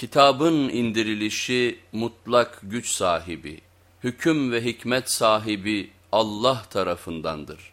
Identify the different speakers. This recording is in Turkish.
Speaker 1: Kitabın indirilişi mutlak güç sahibi, hüküm ve hikmet sahibi Allah tarafındandır.